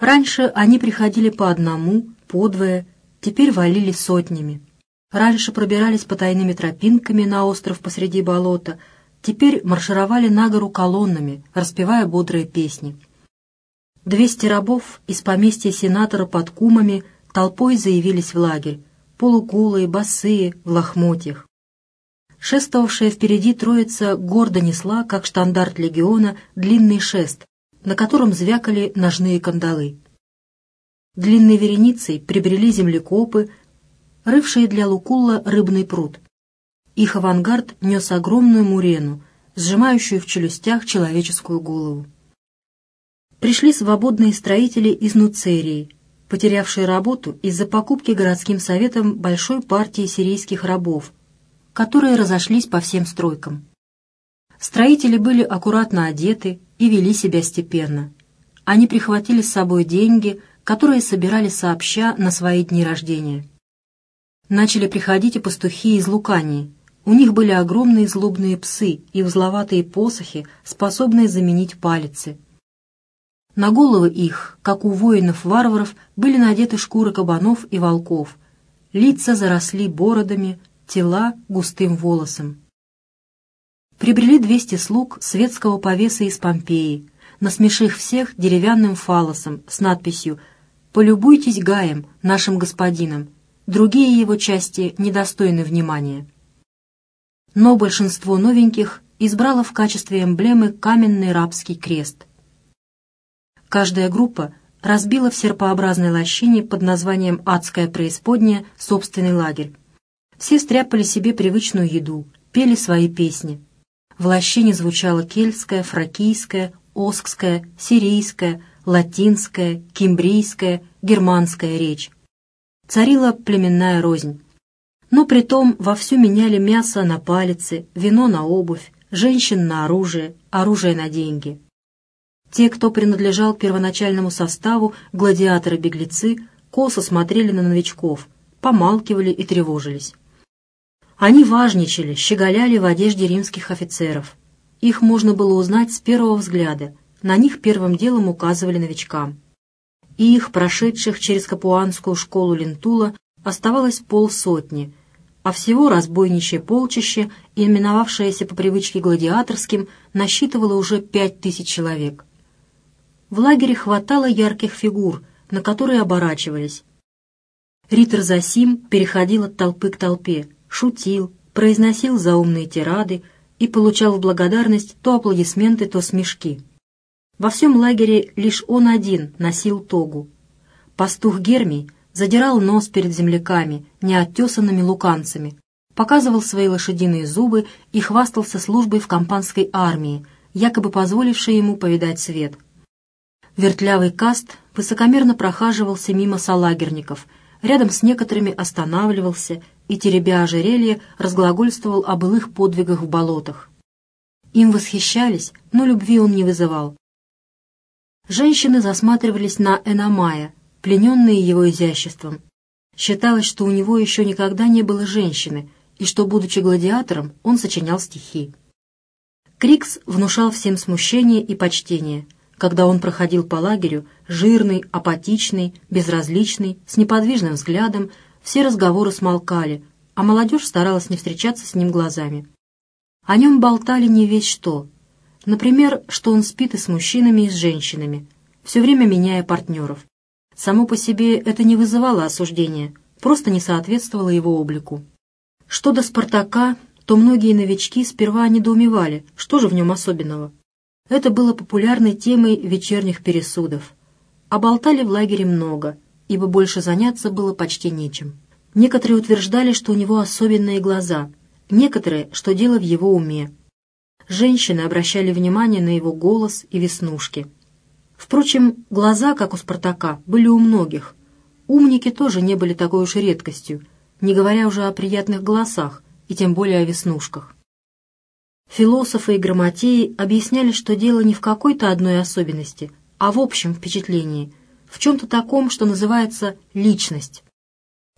Раньше они приходили по одному, по двое, теперь валили сотнями. Раньше пробирались по тайными тропинками на остров посреди болота, теперь маршировали на гору колоннами, распевая бодрые песни. Двести рабов из поместья сенатора под кумами толпой заявились в лагерь, полуголые, босые, в лохмотьях. Шествовавшая впереди троица гордо несла, как штандарт легиона, длинный шест, на котором звякали ножные кандалы. Длинной вереницей прибрели землекопы, рывшие для Лукулла рыбный пруд. Их авангард нес огромную мурену, сжимающую в челюстях человеческую голову. Пришли свободные строители из Нуцерии, потерявшие работу из-за покупки городским советом большой партии сирийских рабов, которые разошлись по всем стройкам. Строители были аккуратно одеты и вели себя степенно. Они прихватили с собой деньги, которые собирали сообща на свои дни рождения. Начали приходить и пастухи из Лукании. У них были огромные злобные псы и узловатые посохи, способные заменить палицы. На головы их, как у воинов-варваров, были надеты шкуры кабанов и волков. Лица заросли бородами, тела густым волосом. Прибрели двести слуг светского повеса из Помпеи, насмешив всех деревянным фалосом с надписью «Полюбуйтесь Гаем, нашим господином, другие его части недостойны внимания. Но большинство новеньких избрало в качестве эмблемы каменный рабский крест. Каждая группа разбила в серпообразной лощине под названием «Адская преисподняя» собственный лагерь. Все стряпали себе привычную еду, пели свои песни. В лощине звучала кельтская, фракийская, оскская, сирийская, латинская, кимбрийская, германская речь царила племенная рознь. Но притом вовсю меняли мясо на палицы, вино на обувь, женщин на оружие, оружие на деньги. Те, кто принадлежал первоначальному составу, гладиаторы-беглецы, косо смотрели на новичков, помалкивали и тревожились. Они важничали, щеголяли в одежде римских офицеров. Их можно было узнать с первого взгляда, на них первым делом указывали новичкам и их, прошедших через Капуанскую школу Лентула, оставалось полсотни, а всего разбойничье полчище, именовавшееся по привычке гладиаторским, насчитывало уже пять тысяч человек. В лагере хватало ярких фигур, на которые оборачивались. Ритер Засим переходил от толпы к толпе, шутил, произносил заумные тирады и получал в благодарность то аплодисменты, то смешки. Во всем лагере лишь он один носил тогу. Пастух Гермий задирал нос перед земляками, неоттесанными луканцами, показывал свои лошадиные зубы и хвастался службой в компанской армии, якобы позволившей ему повидать свет. Вертлявый каст высокомерно прохаживался мимо солагерников, рядом с некоторыми останавливался и, теребя ожерелье, разглагольствовал о былых подвигах в болотах. Им восхищались, но любви он не вызывал. Женщины засматривались на Эномая, плененные его изяществом. Считалось, что у него еще никогда не было женщины, и что, будучи гладиатором, он сочинял стихи. Крикс внушал всем смущение и почтение, когда он проходил по лагерю, жирный, апатичный, безразличный, с неподвижным взглядом, все разговоры смолкали, а молодежь старалась не встречаться с ним глазами. О нем болтали не весь что, Например, что он спит и с мужчинами, и с женщинами, все время меняя партнеров. Само по себе это не вызывало осуждения, просто не соответствовало его облику. Что до Спартака, то многие новички сперва недоумевали, что же в нем особенного. Это было популярной темой вечерних пересудов. А болтали в лагере много, ибо больше заняться было почти нечем. Некоторые утверждали, что у него особенные глаза, некоторые, что дело в его уме, женщины обращали внимание на его голос и веснушки. Впрочем, глаза, как у Спартака, были у многих. Умники тоже не были такой уж редкостью, не говоря уже о приятных голосах и тем более о веснушках. Философы и грамотеи объясняли, что дело не в какой-то одной особенности, а в общем впечатлении, в чем-то таком, что называется «личность».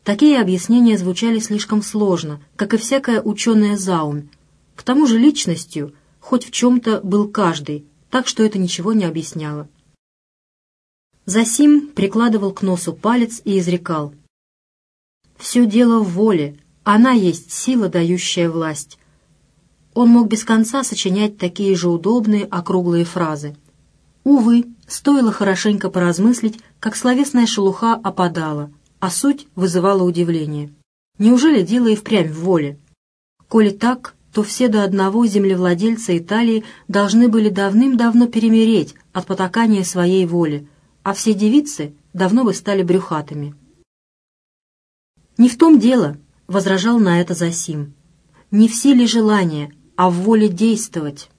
Такие объяснения звучали слишком сложно, как и всякая ученая заумь. К тому же личностью хоть в чем-то был каждый, так что это ничего не объясняло. Засим прикладывал к носу палец и изрекал. «Все дело в воле, она есть сила, дающая власть». Он мог без конца сочинять такие же удобные округлые фразы. Увы, стоило хорошенько поразмыслить, как словесная шелуха опадала, а суть вызывала удивление. Неужели дело и впрямь в воле? Коли так, то все до одного землевладельца Италии должны были давным-давно перемереть от потакания своей воли, а все девицы давно бы стали брюхатыми. «Не в том дело», — возражал на это Засим. «Не в силе желания, а в воле действовать».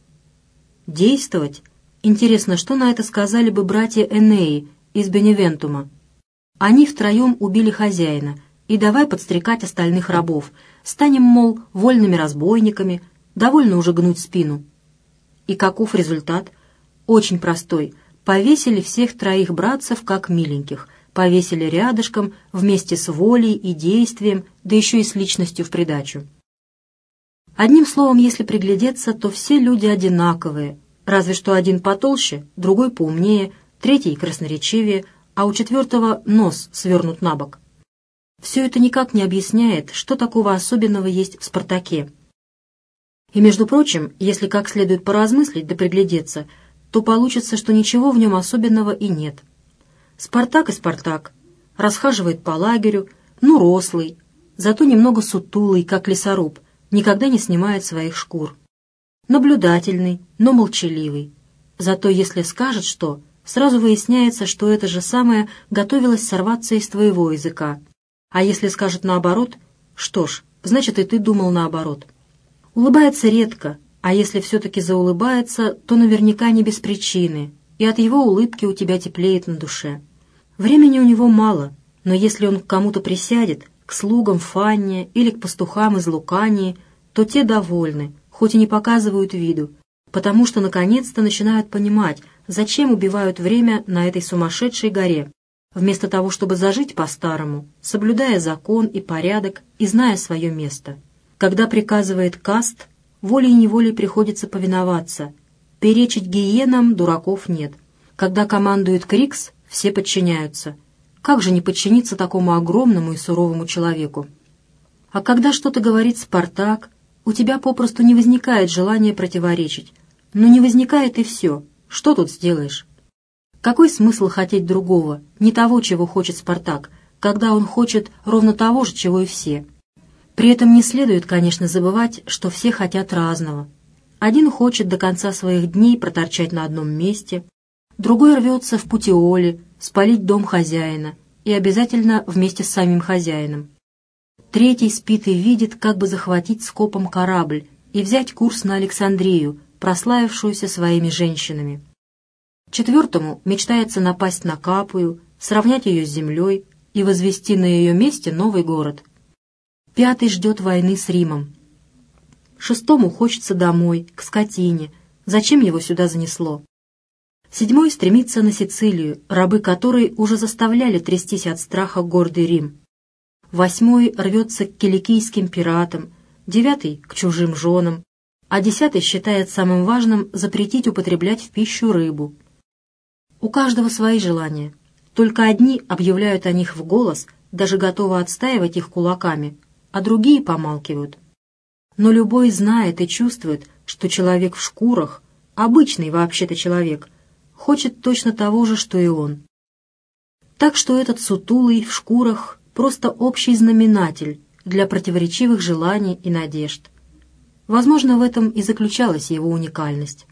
«Действовать? Интересно, что на это сказали бы братья Энеи из Беневентума? Они втроем убили хозяина, и давай подстрекать остальных рабов. Станем, мол, вольными разбойниками, довольно уже гнуть спину». И каков результат? Очень простой — повесили всех троих братцев как миленьких, повесили рядышком вместе с волей и действием, да еще и с личностью в придачу. Одним словом, если приглядеться, то все люди одинаковые, разве что один потолще, другой поумнее, третий красноречивее, а у четвертого нос свернут на бок. Все это никак не объясняет, что такого особенного есть в «Спартаке». И, между прочим, если как следует поразмыслить да приглядеться – то получится, что ничего в нем особенного и нет. Спартак и Спартак. Расхаживает по лагерю, ну, рослый, зато немного сутулый, как лесоруб, никогда не снимает своих шкур. Наблюдательный, но молчаливый. Зато если скажет что, сразу выясняется, что это же самое готовилось сорваться из твоего языка. А если скажет наоборот, что ж, значит и ты думал наоборот. Улыбается редко, а если все-таки заулыбается, то наверняка не без причины, и от его улыбки у тебя теплеет на душе. Времени у него мало, но если он к кому-то присядет, к слугам Фанне или к пастухам из Лукании, то те довольны, хоть и не показывают виду, потому что наконец-то начинают понимать, зачем убивают время на этой сумасшедшей горе, вместо того, чтобы зажить по-старому, соблюдая закон и порядок и зная свое место. Когда приказывает каст, волей-неволей приходится повиноваться. Перечить гиенам дураков нет. Когда командует Крикс, все подчиняются. Как же не подчиниться такому огромному и суровому человеку? А когда что-то говорит Спартак, у тебя попросту не возникает желания противоречить. Но не возникает и все. Что тут сделаешь? Какой смысл хотеть другого, не того, чего хочет Спартак, когда он хочет ровно того же, чего и все? При этом не следует, конечно, забывать, что все хотят разного. Один хочет до конца своих дней проторчать на одном месте, другой рвется в путиоле, спалить дом хозяина, и обязательно вместе с самим хозяином. Третий спит и видит, как бы захватить скопом корабль и взять курс на Александрию, прославившуюся своими женщинами. Четвертому мечтается напасть на Капую, сравнять ее с землей и возвести на ее месте новый город. Пятый ждет войны с Римом. Шестому хочется домой, к скотине. Зачем его сюда занесло? Седьмой стремится на Сицилию, рабы которой уже заставляли трястись от страха гордый Рим. Восьмой рвется к киликийским пиратам, девятый — к чужим женам, а десятый считает самым важным запретить употреблять в пищу рыбу. У каждого свои желания. Только одни объявляют о них в голос, даже готовы отстаивать их кулаками — а другие помалкивают. Но любой знает и чувствует, что человек в шкурах, обычный вообще-то человек, хочет точно того же, что и он. Так что этот сутулый в шкурах просто общий знаменатель для противоречивых желаний и надежд. Возможно, в этом и заключалась его уникальность.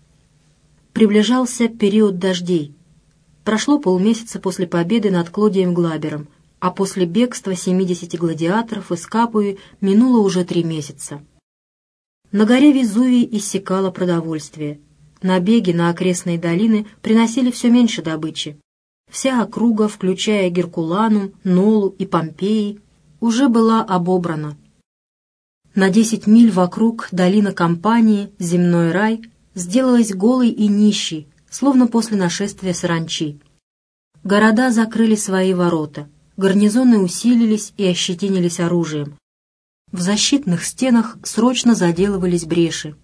Приближался период дождей. Прошло полмесяца после победы над Клодием Глабером, а после бегства 70 гладиаторов из Капуи минуло уже три месяца. На горе Везувий иссякало продовольствие. Набеги на окрестные долины приносили все меньше добычи. Вся округа, включая Геркуланум, Нолу и Помпеи, уже была обобрана. На 10 миль вокруг долина Компании, земной рай, сделалась голой и нищей, словно после нашествия саранчи. Города закрыли свои ворота — гарнизоны усилились и ощетинились оружием. В защитных стенах срочно заделывались бреши.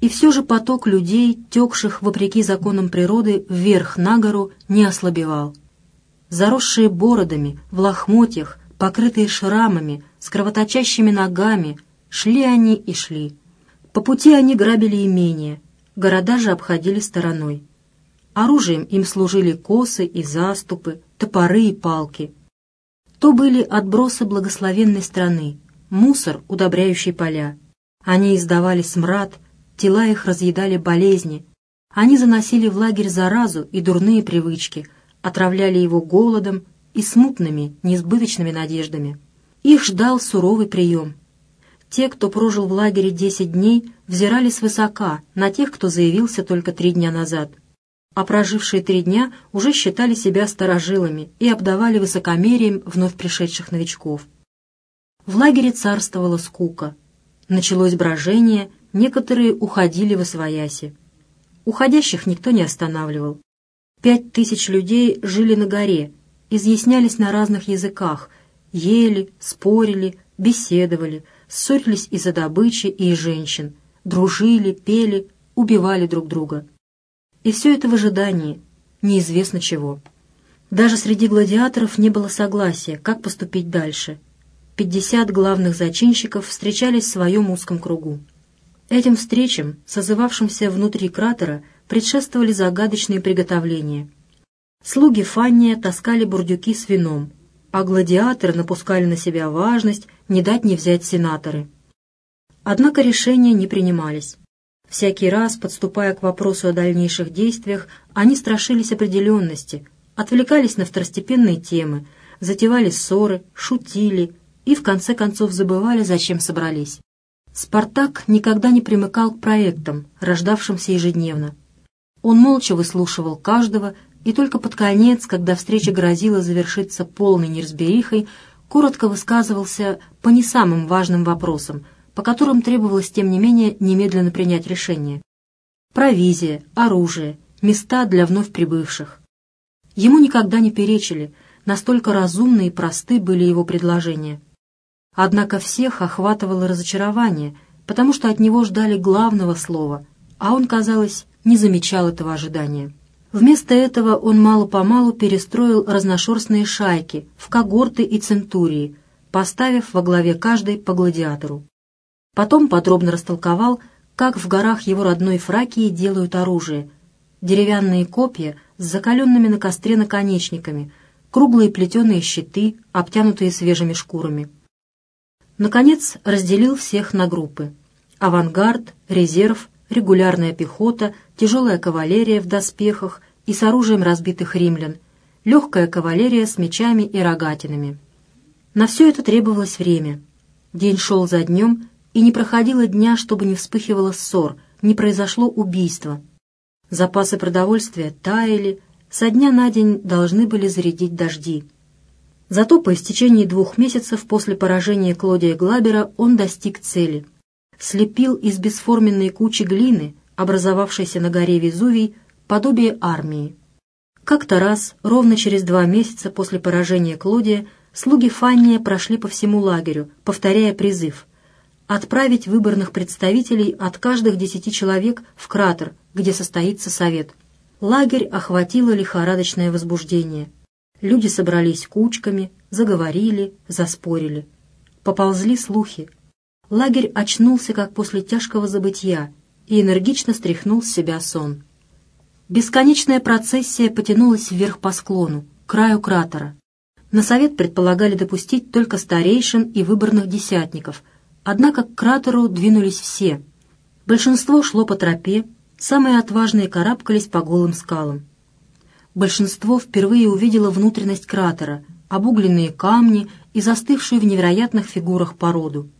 И все же поток людей, текших, вопреки законам природы, вверх на гору, не ослабевал. заросшие бородами, в лохмотьях, покрытые шрамами, с кровоточащими ногами, шли они и шли. По пути они грабили имения, города же обходили стороной. Оружием им служили косы и заступы, топоры и палки. То были отбросы благословенной страны, мусор, удобряющий поля. Они издавали смрад, тела их разъедали болезни. Они заносили в лагерь заразу и дурные привычки, отравляли его голодом и смутными, несбыточными надеждами. Их ждал суровый прием. Те, кто прожил в лагере десять дней, взирали свысока на тех, кто заявился только три дня назад. А прожившие три дня уже считали себя старожилами и обдавали высокомерием вновь пришедших новичков. В лагере царствовала скука. Началось брожение, некоторые уходили в освояси. Уходящих никто не останавливал. Пять тысяч людей жили на горе, изъяснялись на разных языках, ели, спорили, беседовали, ссорились из-за добычи и женщин, дружили, пели, убивали друг друга. И все это в ожидании, неизвестно чего. Даже среди гладиаторов не было согласия, как поступить дальше. Пятьдесят главных зачинщиков встречались в своем узком кругу. Этим встречам, созывавшимся внутри кратера, предшествовали загадочные приготовления. Слуги Фанния таскали бурдюки с вином, а гладиаторы напускали на себя важность не дать не взять сенаторы. Однако решения не принимались. Всякий раз, подступая к вопросу о дальнейших действиях, они страшились определенности, отвлекались на второстепенные темы, затевали ссоры, шутили и в конце концов забывали, зачем собрались. Спартак никогда не примыкал к проектам, рождавшимся ежедневно. Он молча выслушивал каждого и только под конец, когда встреча грозила завершиться полной неразберихой, коротко высказывался по не самым важным вопросам, по которым требовалось, тем не менее, немедленно принять решение. Провизия, оружие, места для вновь прибывших. Ему никогда не перечили, настолько разумны и просты были его предложения. Однако всех охватывало разочарование, потому что от него ждали главного слова, а он, казалось, не замечал этого ожидания. Вместо этого он мало-помалу перестроил разношерстные шайки в когорты и центурии, поставив во главе каждой по гладиатору. Потом подробно растолковал, как в горах его родной Фракии делают оружие. Деревянные копья с закаленными на костре наконечниками, круглые плетеные щиты, обтянутые свежими шкурами. Наконец разделил всех на группы. Авангард, резерв, регулярная пехота, тяжелая кавалерия в доспехах и с оружием разбитых римлян, легкая кавалерия с мечами и рогатинами. На все это требовалось время. День шел за днем, и не проходило дня, чтобы не вспыхивало ссор, не произошло убийство. Запасы продовольствия таяли, со дня на день должны были зарядить дожди. Зато по истечении двух месяцев после поражения Клодия Глабера он достиг цели — слепил из бесформенной кучи глины, образовавшейся на горе Везувий, подобие армии. Как-то раз, ровно через два месяца после поражения Клодия, слуги Фанния прошли по всему лагерю, повторяя призыв отправить выборных представителей от каждых десяти человек в кратер, где состоится совет. Лагерь охватило лихорадочное возбуждение. Люди собрались кучками, заговорили, заспорили. Поползли слухи, Лагерь очнулся, как после тяжкого забытья, и энергично стряхнул с себя сон. Бесконечная процессия потянулась вверх по склону, к краю кратера. На совет предполагали допустить только старейшин и выборных десятников, однако к кратеру двинулись все. Большинство шло по тропе, самые отважные карабкались по голым скалам. Большинство впервые увидело внутренность кратера, обугленные камни и застывшую в невероятных фигурах породу.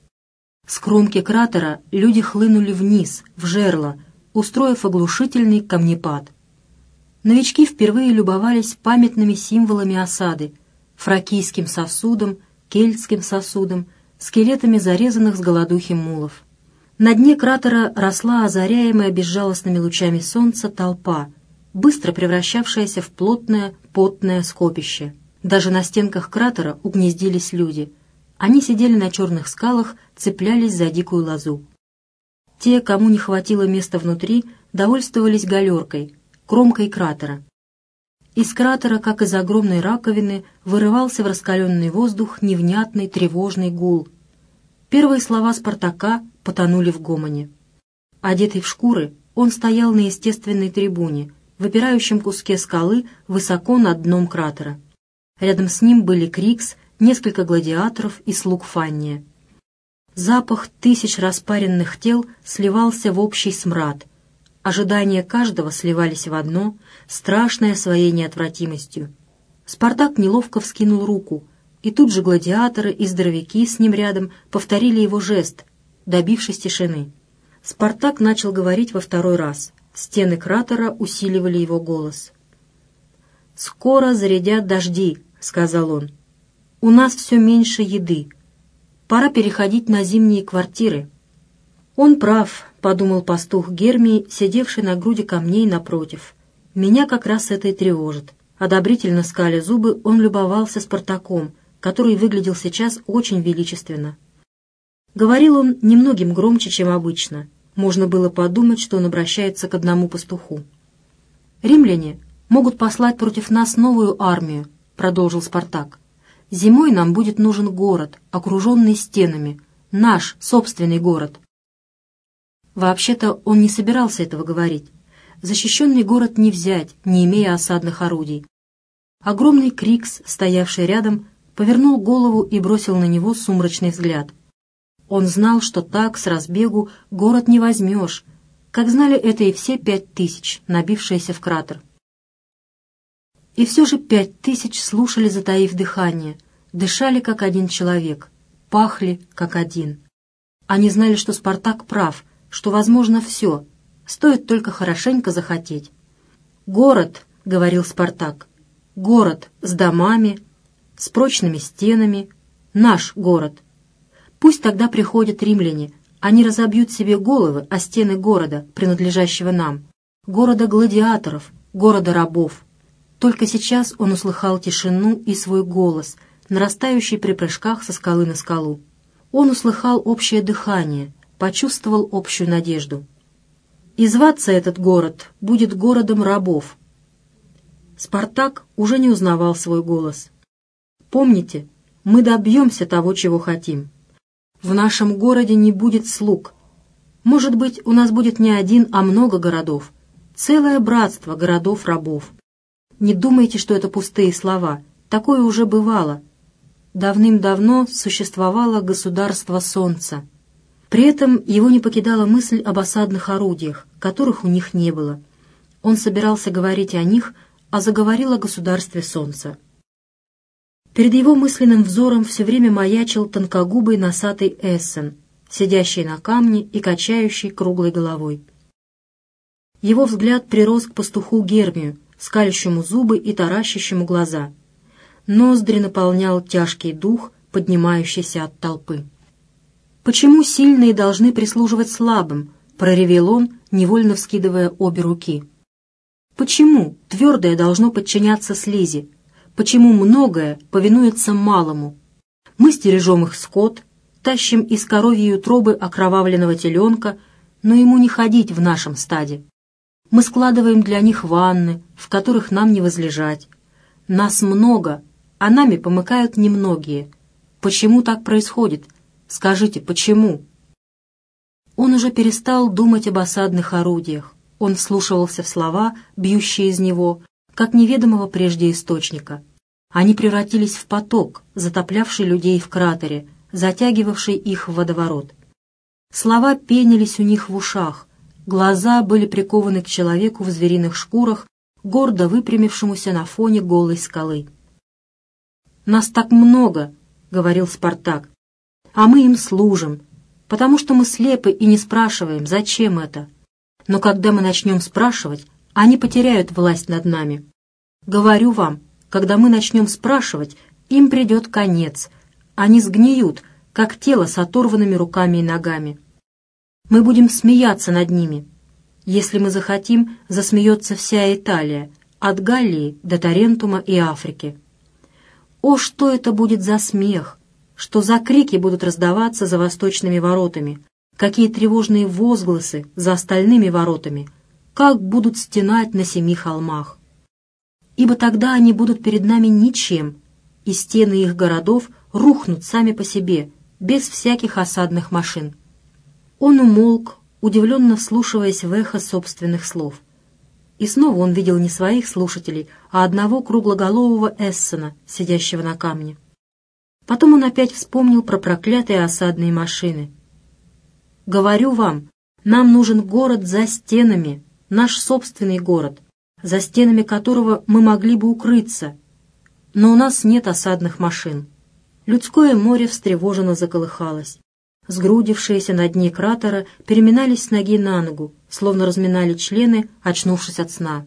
С кромки кратера люди хлынули вниз, в жерло, устроив оглушительный камнепад. Новички впервые любовались памятными символами осады — фракийским сосудом, кельтским сосудом, скелетами зарезанных с голодухи мулов. На дне кратера росла озаряемая безжалостными лучами солнца толпа, быстро превращавшаяся в плотное, потное скопище. Даже на стенках кратера угнездились люди — они сидели на черных скалах, цеплялись за дикую лозу. Те, кому не хватило места внутри, довольствовались галеркой, кромкой кратера. Из кратера, как из огромной раковины, вырывался в раскаленный воздух невнятный тревожный гул. Первые слова Спартака потонули в гомоне. Одетый в шкуры, он стоял на естественной трибуне, выпирающем куске скалы высоко над дном кратера. Рядом с ним были Крикс, несколько гладиаторов и слуг Фанния. Запах тысяч распаренных тел сливался в общий смрад. Ожидания каждого сливались в одно, страшное своей неотвратимостью. Спартак неловко вскинул руку, и тут же гладиаторы и здоровяки с ним рядом повторили его жест, добившись тишины. Спартак начал говорить во второй раз. Стены кратера усиливали его голос. «Скоро зарядят дожди», — сказал он. «У нас все меньше еды. Пора переходить на зимние квартиры». «Он прав», — подумал пастух Гермий, сидевший на груди камней напротив. «Меня как раз это и тревожит». Одобрительно скаля зубы, он любовался Спартаком, который выглядел сейчас очень величественно. Говорил он немногим громче, чем обычно. Можно было подумать, что он обращается к одному пастуху. «Римляне могут послать против нас новую армию», — продолжил Спартак. «Зимой нам будет нужен город, окруженный стенами, наш собственный город». Вообще-то он не собирался этого говорить. Защищенный город не взять, не имея осадных орудий. Огромный Крикс, стоявший рядом, повернул голову и бросил на него сумрачный взгляд. Он знал, что так, с разбегу, город не возьмешь, как знали это и все пять тысяч, набившиеся в кратер. И все же пять тысяч слушали, затаив дыхание, дышали, как один человек, пахли, как один. Они знали, что Спартак прав, что возможно все, стоит только хорошенько захотеть. «Город», — говорил Спартак, — «город с домами, с прочными стенами, наш город. Пусть тогда приходят римляне, они разобьют себе головы о стены города, принадлежащего нам, города гладиаторов, города рабов». Только сейчас он услыхал тишину и свой голос, нарастающий при прыжках со скалы на скалу. Он услыхал общее дыхание, почувствовал общую надежду. И зваться этот город будет городом рабов. Спартак уже не узнавал свой голос. Помните, мы добьемся того, чего хотим. В нашем городе не будет слуг. Может быть, у нас будет не один, а много городов. Целое братство городов-рабов. Не думайте, что это пустые слова. Такое уже бывало. Давным-давно существовало государство Солнца. При этом его не покидала мысль об осадных орудиях, которых у них не было. Он собирался говорить о них, а заговорил о государстве Солнца. Перед его мысленным взором все время маячил тонкогубый носатый Эссен, сидящий на камне и качающий круглой головой. Его взгляд прирос к пастуху Гермию, скалящему зубы и таращащему глаза. Ноздри наполнял тяжкий дух, поднимающийся от толпы. «Почему сильные должны прислуживать слабым?» — проревел он, невольно вскидывая обе руки. «Почему твердое должно подчиняться слизи? Почему многое повинуется малому? Мы стережем их скот, тащим из коровьей утробы окровавленного теленка, но ему не ходить в нашем стаде. Мы складываем для них ванны, в которых нам не возлежать. Нас много, а нами помыкают немногие. Почему так происходит?» Скажите, почему?» Он уже перестал думать об осадных орудиях. Он вслушивался в слова, бьющие из него, как неведомого прежде источника. Они превратились в поток, затоплявший людей в кратере, затягивавший их в водоворот. Слова пенились у них в ушах, глаза были прикованы к человеку в звериных шкурах, гордо выпрямившемуся на фоне голой скалы. «Нас так много!» — говорил Спартак а мы им служим, потому что мы слепы и не спрашиваем, зачем это. Но когда мы начнем спрашивать, они потеряют власть над нами. Говорю вам, когда мы начнем спрашивать, им придет конец. Они сгниют, как тело с оторванными руками и ногами. Мы будем смеяться над ними. Если мы захотим, засмеется вся Италия, от Галлии до Тарентума и Африки. О, что это будет за смех! что за крики будут раздаваться за восточными воротами, какие тревожные возгласы за остальными воротами, как будут стенать на семи холмах. Ибо тогда они будут перед нами ничем, и стены их городов рухнут сами по себе, без всяких осадных машин. Он умолк, удивленно вслушиваясь в эхо собственных слов. И снова он видел не своих слушателей, а одного круглоголового Эссена, сидящего на камне. Потом он опять вспомнил про проклятые осадные машины. «Говорю вам, нам нужен город за стенами, наш собственный город, за стенами которого мы могли бы укрыться. Но у нас нет осадных машин». Людское море встревоженно заколыхалось. Сгрудившиеся на дне кратера переминались с ноги на ногу, словно разминали члены, очнувшись от сна.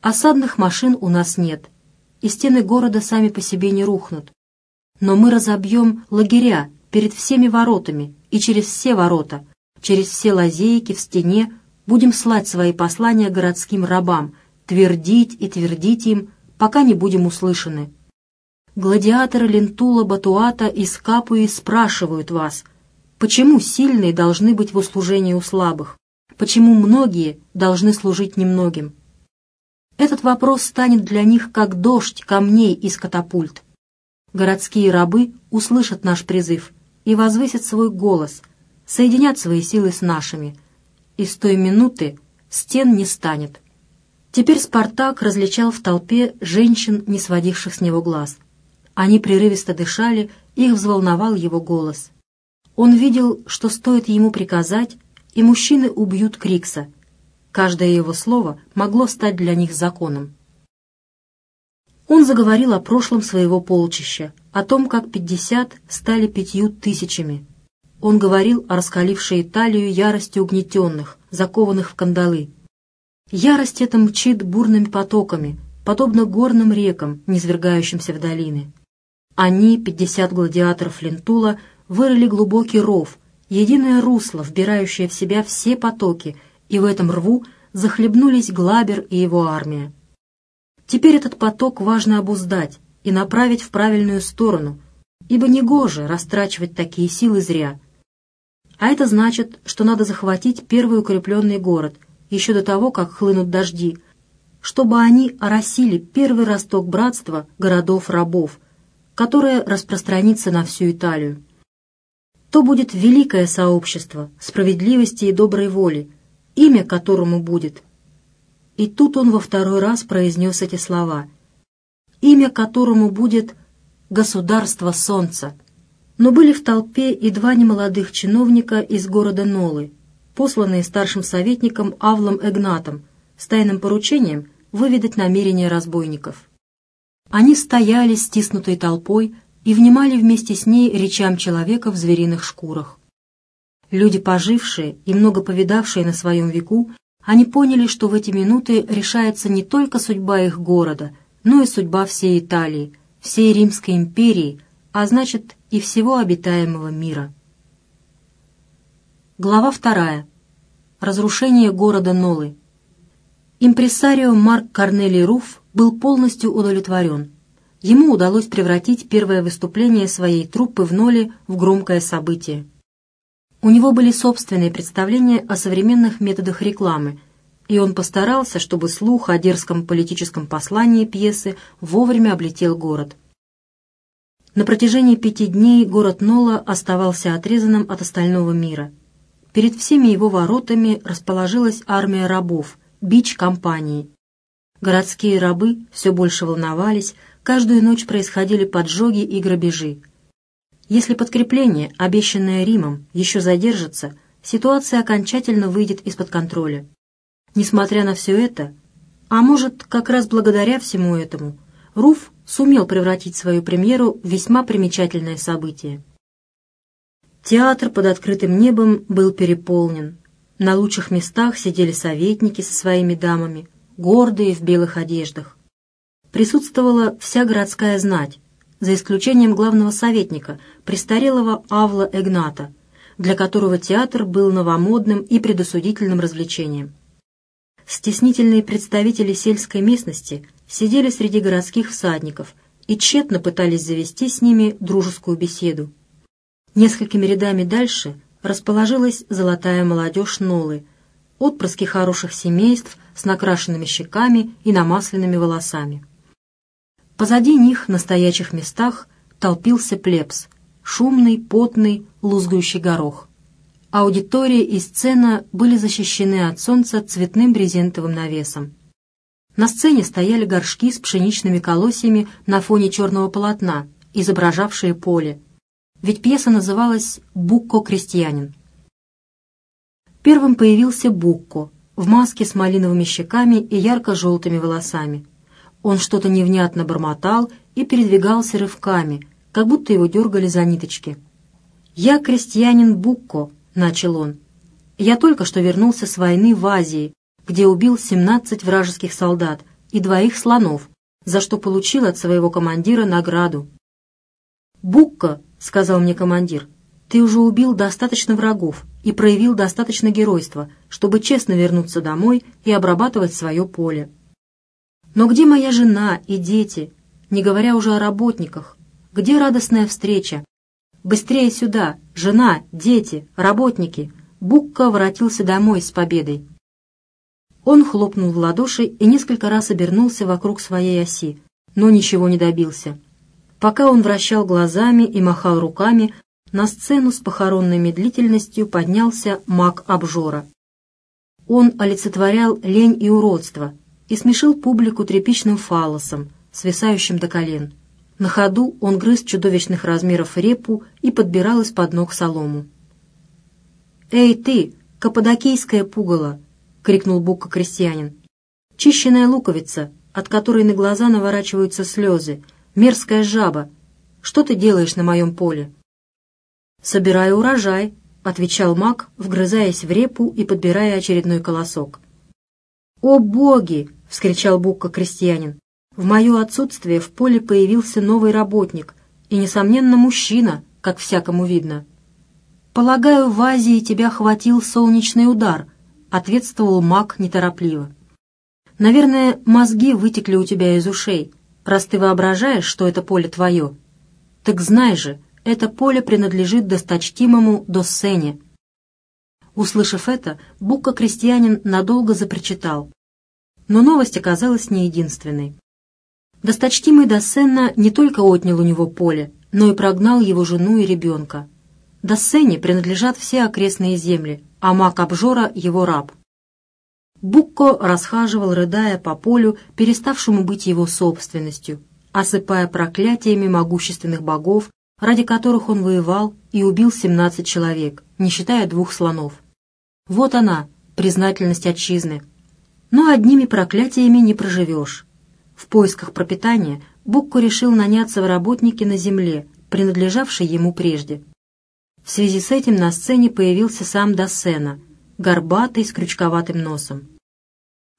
Осадных машин у нас нет, и стены города сами по себе не рухнут. Но мы разобьем лагеря перед всеми воротами и через все ворота, через все лазейки в стене будем слать свои послания городским рабам, твердить и твердить им, пока не будем услышаны. Гладиаторы Лентула, Батуата и Скапуи спрашивают вас — Почему сильные должны быть в услужении у слабых? Почему многие должны служить немногим? Этот вопрос станет для них как дождь камней из катапульт. Городские рабы услышат наш призыв и возвысят свой голос, соединят свои силы с нашими, и с той минуты стен не станет. Теперь Спартак различал в толпе женщин, не сводивших с него глаз. Они прерывисто дышали, их взволновал его голос — он видел, что стоит ему приказать, и мужчины убьют Крикса. Каждое его слово могло стать для них законом. Он заговорил о прошлом своего полчища, о том, как пятьдесят стали пятью тысячами. Он говорил о раскалившей Италию ярости угнетенных, закованных в кандалы. Ярость эта мчит бурными потоками, подобно горным рекам, низвергающимся в долины. Они, пятьдесят гладиаторов Лентула, вырыли глубокий ров, единое русло, вбирающее в себя все потоки, и в этом рву захлебнулись Глабер и его армия. Теперь этот поток важно обуздать и направить в правильную сторону, ибо негоже растрачивать такие силы зря. А это значит, что надо захватить первый укрепленный город еще до того, как хлынут дожди, чтобы они оросили первый росток братства городов-рабов, которое распространится на всю Италию то будет великое сообщество справедливости и доброй воли, имя которому будет. И тут он во второй раз произнес эти слова. Имя которому будет «Государство Солнца». Но были в толпе и два немолодых чиновника из города Нолы, посланные старшим советником Авлом Эгнатом с тайным поручением выведать намерения разбойников. Они стояли, стиснутой толпой, и внимали вместе с ней речам человека в звериных шкурах. Люди, пожившие и много повидавшие на своем веку, они поняли, что в эти минуты решается не только судьба их города, но и судьба всей Италии, всей Римской империи, а значит и всего обитаемого мира. Глава вторая. Разрушение города Нолы. Импресарио Марк Корнелий Руф был полностью удовлетворен – ему удалось превратить первое выступление своей труппы в Ноле в громкое событие. У него были собственные представления о современных методах рекламы, и он постарался, чтобы слух о дерзком политическом послании пьесы вовремя облетел город. На протяжении пяти дней город Нола оставался отрезанным от остального мира. Перед всеми его воротами расположилась армия рабов, бич компании. Городские рабы все больше волновались, Каждую ночь происходили поджоги и грабежи. Если подкрепление, обещанное Римом, еще задержится, ситуация окончательно выйдет из-под контроля. Несмотря на все это, а может, как раз благодаря всему этому, Руф сумел превратить свою премьеру в весьма примечательное событие. Театр под открытым небом был переполнен. На лучших местах сидели советники со своими дамами, гордые в белых одеждах присутствовала вся городская знать, за исключением главного советника, престарелого Авла Эгната, для которого театр был новомодным и предосудительным развлечением. Стеснительные представители сельской местности сидели среди городских всадников и тщетно пытались завести с ними дружескую беседу. Несколькими рядами дальше расположилась золотая молодежь Нолы, отпрыски хороших семейств с накрашенными щеками и намасленными волосами. Позади них, на стоячих местах, толпился плебс, шумный, потный, лузгающий горох. Аудитория и сцена были защищены от солнца цветным брезентовым навесом. На сцене стояли горшки с пшеничными колосьями на фоне черного полотна, изображавшие поле. Ведь пьеса называлась «Букко-крестьянин». Первым появился Букко в маске с малиновыми щеками и ярко-желтыми волосами. Он что-то невнятно бормотал и передвигался рывками, как будто его дергали за ниточки. «Я крестьянин Букко», — начал он. «Я только что вернулся с войны в Азии, где убил 17 вражеских солдат и двоих слонов, за что получил от своего командира награду. «Букка», — сказал мне командир, — «ты уже убил достаточно врагов и проявил достаточно геройства, чтобы честно вернуться домой и обрабатывать свое поле. Но где моя жена и дети, не говоря уже о работниках? Где радостная встреча? Быстрее сюда! Жена, дети, работники!» Букка воротился домой с победой. Он хлопнул в ладоши и несколько раз обернулся вокруг своей оси, но ничего не добился. Пока он вращал глазами и махал руками, на сцену с похоронной медлительностью поднялся маг обжора. Он олицетворял лень и уродство и смешил публику тряпичным фалосом, свисающим до колен. На ходу он грыз чудовищных размеров репу и подбирал из-под ног солому. «Эй ты, каппадокийское пугало!» — крикнул Букка крестьянин. «Чищенная луковица, от которой на глаза наворачиваются слезы, мерзкая жаба, что ты делаешь на моем поле?» «Собираю урожай», — отвечал маг, вгрызаясь в репу и подбирая очередной колосок. «О боги!» — вскричал Букка крестьянин. «В мое отсутствие в поле появился новый работник, и, несомненно, мужчина, как всякому видно. Полагаю, в Азии тебя хватил солнечный удар», — ответствовал маг неторопливо. «Наверное, мозги вытекли у тебя из ушей, раз ты воображаешь, что это поле твое. Так знай же, это поле принадлежит досточтимому Доссене». Услышав это, Букка-крестьянин надолго запричитал. Но новость оказалась не единственной. Досточтимый Доссена не только отнял у него поле, но и прогнал его жену и ребенка. Доссене принадлежат все окрестные земли, а маг обжора — его раб. Букко расхаживал, рыдая по полю, переставшему быть его собственностью, осыпая проклятиями могущественных богов, ради которых он воевал и убил 17 человек, не считая двух слонов. Вот она, признательность отчизны. Но одними проклятиями не проживешь. В поисках пропитания Букко решил наняться в работники на земле, принадлежавшей ему прежде. В связи с этим на сцене появился сам Досена, горбатый с крючковатым носом.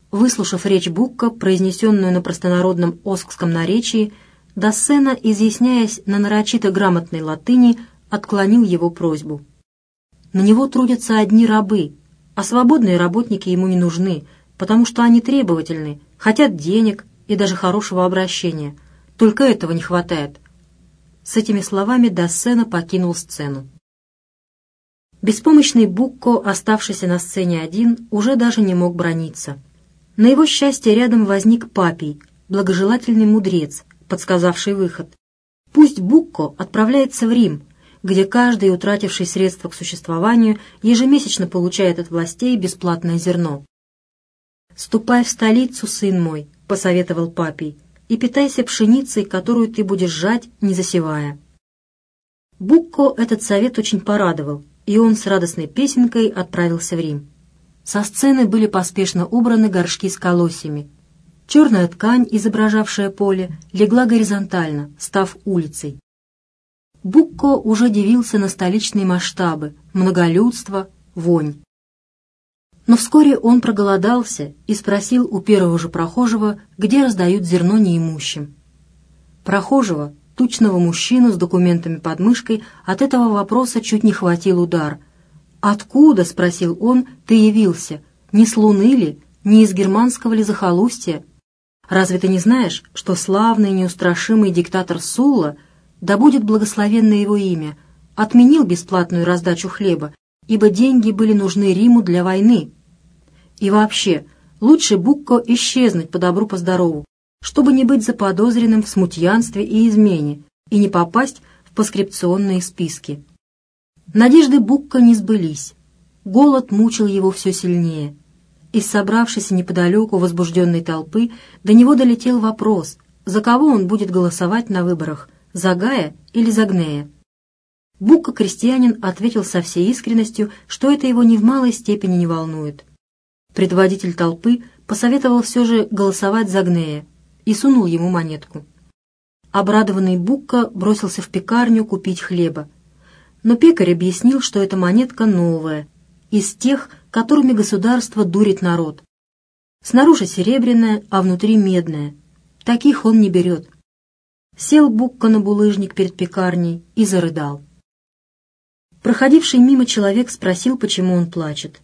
Выслушав речь Букка, произнесенную на простонародном оскском наречии, Досена, изъясняясь на нарочито грамотной латыни, отклонил его просьбу. На него трудятся одни рабы, а свободные работники ему не нужны, потому что они требовательны, хотят денег и даже хорошего обращения. Только этого не хватает. С этими словами Досена покинул сцену. Беспомощный Букко, оставшийся на сцене один, уже даже не мог брониться. На его счастье рядом возник Папий, благожелательный мудрец, подсказавший выход. Пусть Букко отправляется в Рим, где каждый, утративший средства к существованию, ежемесячно получает от властей бесплатное зерно. «Ступай в столицу, сын мой», — посоветовал Папий, «и питайся пшеницей, которую ты будешь жать, не засевая». Букко этот совет очень порадовал, и он с радостной песенкой отправился в Рим. Со сцены были поспешно убраны горшки с колосьями. Черная ткань, изображавшая поле, легла горизонтально, став улицей. Букко уже дивился на столичные масштабы, многолюдство, вонь. Но вскоре он проголодался и спросил у первого же прохожего, где раздают зерно неимущим. Прохожего, тучного мужчину с документами под мышкой, от этого вопроса чуть не хватил удар. «Откуда?» — спросил он, — «ты явился? Не с Луны ли? Не из германского ли захолустья? Разве ты не знаешь, что славный неустрашимый диктатор Сула, да будет благословенно его имя, отменил бесплатную раздачу хлеба, ибо деньги были нужны Риму для войны? И вообще, лучше Букко исчезнуть по добру, по чтобы не быть заподозренным в смутьянстве и измене и не попасть в поскрипционные списки. Надежды Букка не сбылись. Голод мучил его все сильнее. Из собравшейся неподалеку возбужденной толпы до него долетел вопрос, за кого он будет голосовать на выборах, за Гая или за Гнея. Букка-крестьянин ответил со всей искренностью, что это его ни в малой степени не волнует. Предводитель толпы посоветовал все же голосовать за Гнея и сунул ему монетку. Обрадованный Букка бросился в пекарню купить хлеба. Но пекарь объяснил, что эта монетка новая, из тех, которыми государство дурит народ. Снаружи серебряная, а внутри медная. Таких он не берет. Сел Букка на булыжник перед пекарней и зарыдал. Проходивший мимо человек спросил, почему он плачет.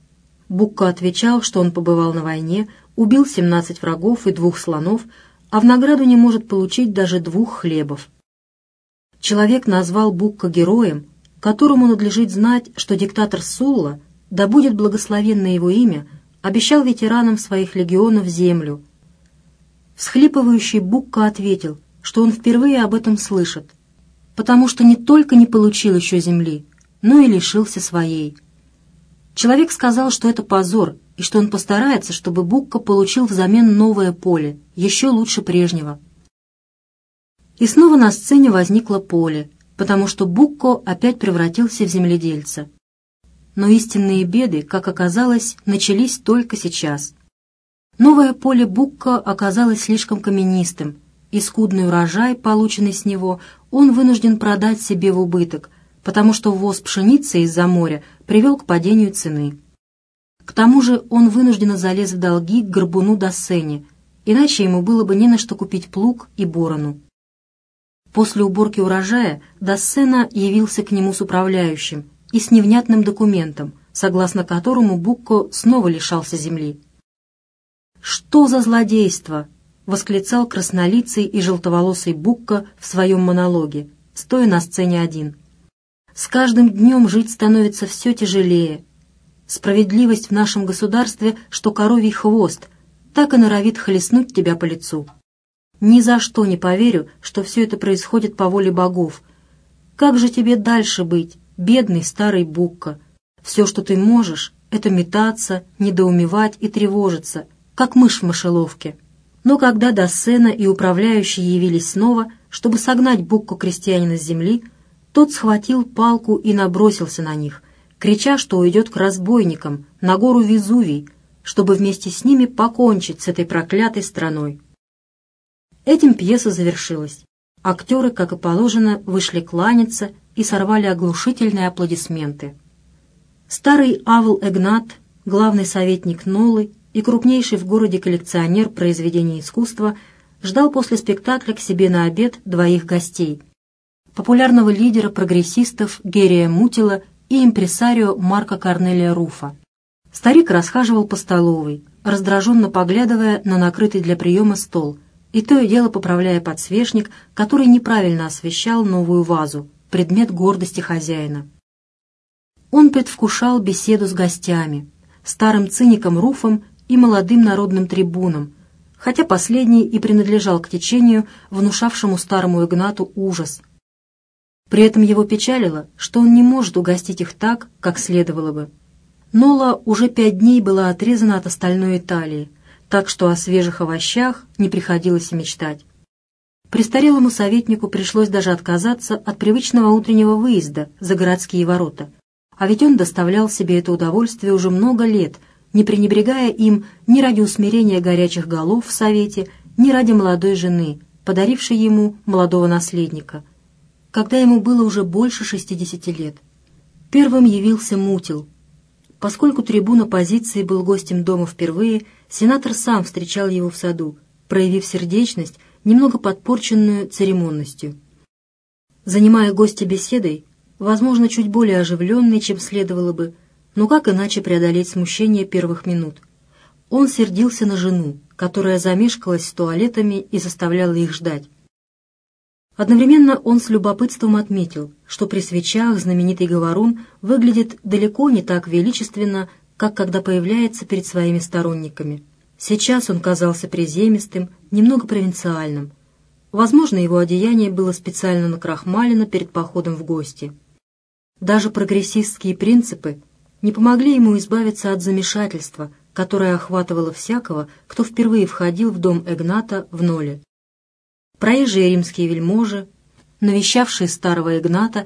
Букка отвечал, что он побывал на войне, убил 17 врагов и двух слонов, а в награду не может получить даже двух хлебов. Человек назвал Букка героем, которому надлежит знать, что диктатор Сулла, да будет благословенно его имя, обещал ветеранам своих легионов землю. Всхлипывающий Букка ответил, что он впервые об этом слышит, потому что не только не получил еще земли, но и лишился своей. Человек сказал, что это позор, и что он постарается, чтобы Букка получил взамен новое поле, еще лучше прежнего. И снова на сцене возникло поле, потому что Букко опять превратился в земледельца. Но истинные беды, как оказалось, начались только сейчас. Новое поле Букко оказалось слишком каменистым, и скудный урожай, полученный с него, он вынужден продать себе в убыток, потому что ввоз пшеницы из-за моря привел к падению цены. К тому же он вынужденно залез в долги к горбуну Доссене, иначе ему было бы не на что купить плуг и борону. После уборки урожая Доссена явился к нему с управляющим и с невнятным документом, согласно которому Букко снова лишался земли. «Что за злодейство!» — восклицал краснолицый и желтоволосый Букко в своем монологе, стоя на сцене один. «С каждым днем жить становится все тяжелее, Справедливость в нашем государстве, что коровий хвост, так и норовит хлестнуть тебя по лицу. Ни за что не поверю, что все это происходит по воле богов. Как же тебе дальше быть, бедный старый Букка? Все, что ты можешь, это метаться, недоумевать и тревожиться, как мышь в мышеловке. Но когда Доссена и управляющие явились снова, чтобы согнать Букку крестьянина с земли, тот схватил палку и набросился на них, крича, что уйдет к разбойникам, на гору Везувий, чтобы вместе с ними покончить с этой проклятой страной. Этим пьеса завершилась. Актеры, как и положено, вышли кланяться и сорвали оглушительные аплодисменты. Старый Авл Эгнат, главный советник Нолы и крупнейший в городе коллекционер произведений искусства, ждал после спектакля к себе на обед двоих гостей. Популярного лидера прогрессистов Герия Мутила и импресарио Марка Корнелия Руфа. Старик расхаживал по столовой, раздраженно поглядывая на накрытый для приема стол, и то и дело поправляя подсвечник, который неправильно освещал новую вазу, предмет гордости хозяина. Он предвкушал беседу с гостями, старым циником Руфом и молодым народным трибуном, хотя последний и принадлежал к течению, внушавшему старому Игнату ужас – при этом его печалило, что он не может угостить их так, как следовало бы. Нола уже пять дней была отрезана от остальной Италии, так что о свежих овощах не приходилось и мечтать. Престарелому советнику пришлось даже отказаться от привычного утреннего выезда за городские ворота, а ведь он доставлял себе это удовольствие уже много лет, не пренебрегая им ни ради усмирения горячих голов в совете, ни ради молодой жены, подарившей ему молодого наследника — когда ему было уже больше 60 лет. Первым явился Мутил. Поскольку трибун оппозиции был гостем дома впервые, сенатор сам встречал его в саду, проявив сердечность, немного подпорченную церемонностью. Занимая гостя беседой, возможно, чуть более оживленной, чем следовало бы, но как иначе преодолеть смущение первых минут? Он сердился на жену, которая замешкалась с туалетами и заставляла их ждать. Одновременно он с любопытством отметил, что при свечах знаменитый говорун выглядит далеко не так величественно, как когда появляется перед своими сторонниками. Сейчас он казался приземистым, немного провинциальным. Возможно, его одеяние было специально накрахмалено перед походом в гости. Даже прогрессистские принципы не помогли ему избавиться от замешательства, которое охватывало всякого, кто впервые входил в дом Эгната в Ноле. Проезжие римские вельможи, навещавшие старого Эгната,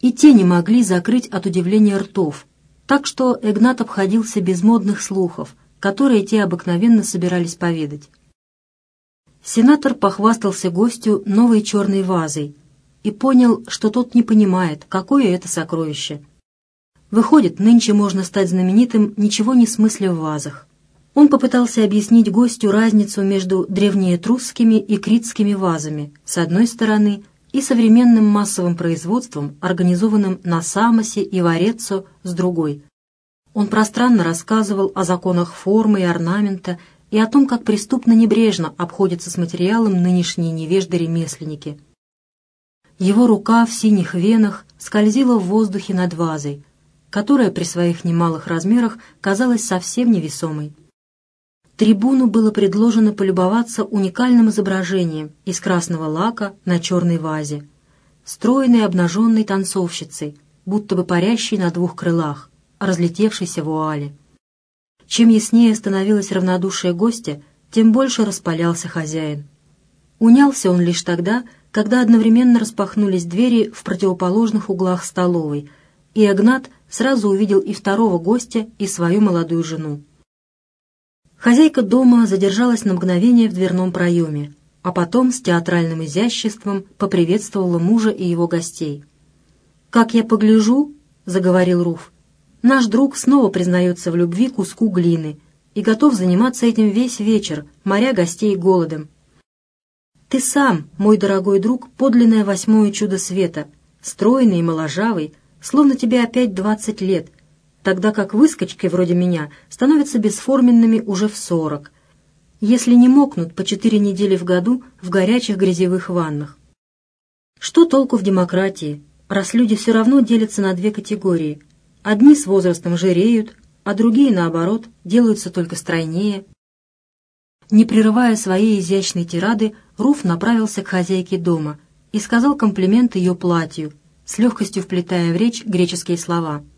и те не могли закрыть от удивления ртов, так что Эгнат обходился без модных слухов, которые те обыкновенно собирались поведать. Сенатор похвастался гостю новой черной вазой и понял, что тот не понимает, какое это сокровище. Выходит, нынче можно стать знаменитым, ничего не смысля в вазах. Он попытался объяснить гостю разницу между древнеэтрусскими и критскими вазами с одной стороны и современным массовым производством, организованным на Самосе и Вареццо с другой. Он пространно рассказывал о законах формы и орнамента и о том, как преступно небрежно обходятся с материалом нынешние невежды-ремесленники. Его рука в синих венах скользила в воздухе над вазой, которая при своих немалых размерах казалась совсем невесомой. Трибуну было предложено полюбоваться уникальным изображением из красного лака на черной вазе, стройной обнаженной танцовщицей, будто бы парящей на двух крылах, разлетевшейся вуали. Чем яснее становилось равнодушие гостя, тем больше распалялся хозяин. Унялся он лишь тогда, когда одновременно распахнулись двери в противоположных углах столовой, и Агнат сразу увидел и второго гостя, и свою молодую жену. Хозяйка дома задержалась на мгновение в дверном проеме, а потом с театральным изяществом поприветствовала мужа и его гостей. «Как я погляжу», — заговорил Руф, — «наш друг снова признается в любви куску глины и готов заниматься этим весь вечер, моря гостей голодом. Ты сам, мой дорогой друг, подлинное восьмое чудо света, стройный и моложавый, словно тебе опять двадцать лет — тогда как выскочки вроде меня становятся бесформенными уже в сорок, если не мокнут по четыре недели в году в горячих грязевых ваннах. Что толку в демократии, раз люди все равно делятся на две категории? Одни с возрастом жиреют, а другие, наоборот, делаются только стройнее. Не прерывая своей изящной тирады, Руф направился к хозяйке дома и сказал комплимент ее платью, с легкостью вплетая в речь греческие слова —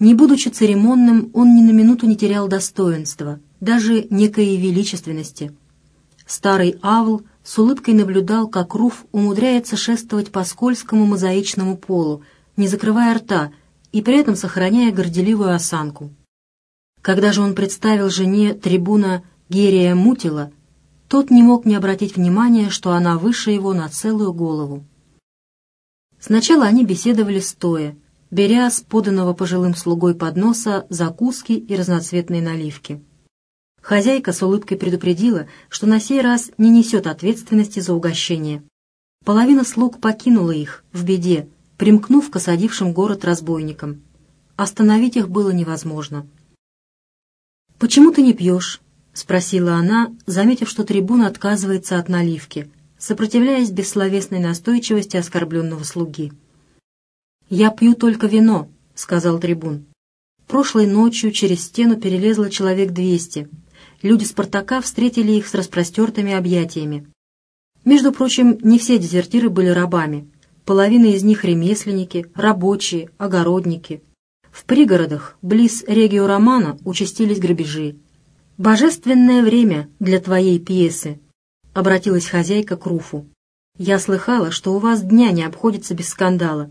не будучи церемонным, он ни на минуту не терял достоинства, даже некой величественности. Старый Авл с улыбкой наблюдал, как Руф умудряется шествовать по скользкому мозаичному полу, не закрывая рта и при этом сохраняя горделивую осанку. Когда же он представил жене трибуна Герия Мутила, тот не мог не обратить внимания, что она выше его на целую голову. Сначала они беседовали стоя, беря с поданного пожилым слугой подноса закуски и разноцветные наливки. Хозяйка с улыбкой предупредила, что на сей раз не несет ответственности за угощение. Половина слуг покинула их в беде, примкнув к осадившим город разбойникам. Остановить их было невозможно. «Почему ты не пьешь?» — спросила она, заметив, что трибун отказывается от наливки, сопротивляясь бессловесной настойчивости оскорбленного слуги. «Я пью только вино», — сказал трибун. Прошлой ночью через стену перелезло человек двести. Люди Спартака встретили их с распростертыми объятиями. Между прочим, не все дезертиры были рабами. Половина из них ремесленники, рабочие, огородники. В пригородах, близ Регио Романа, участились грабежи. «Божественное время для твоей пьесы», — обратилась хозяйка к Руфу. «Я слыхала, что у вас дня не обходится без скандала.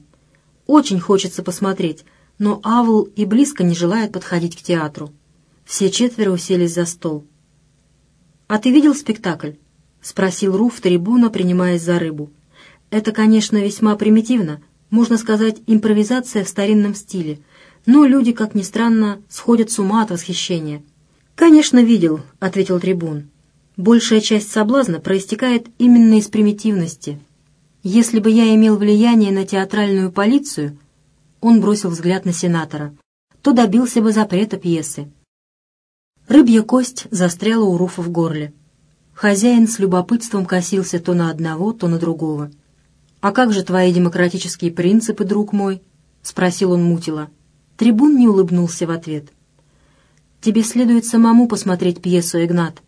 Очень хочется посмотреть, но Авл и близко не желает подходить к театру. Все четверо уселись за стол. «А ты видел спектакль?» — спросил Руф трибуна, принимаясь за рыбу. «Это, конечно, весьма примитивно, можно сказать, импровизация в старинном стиле, но люди, как ни странно, сходят с ума от восхищения». «Конечно, видел», — ответил трибун. «Большая часть соблазна проистекает именно из примитивности, если бы я имел влияние на театральную полицию, он бросил взгляд на сенатора, то добился бы запрета пьесы. Рыбья кость застряла у Руфа в горле. Хозяин с любопытством косился то на одного, то на другого. «А как же твои демократические принципы, друг мой?» — спросил он мутила. Трибун не улыбнулся в ответ. Тебе следует самому посмотреть пьесу, Игнат.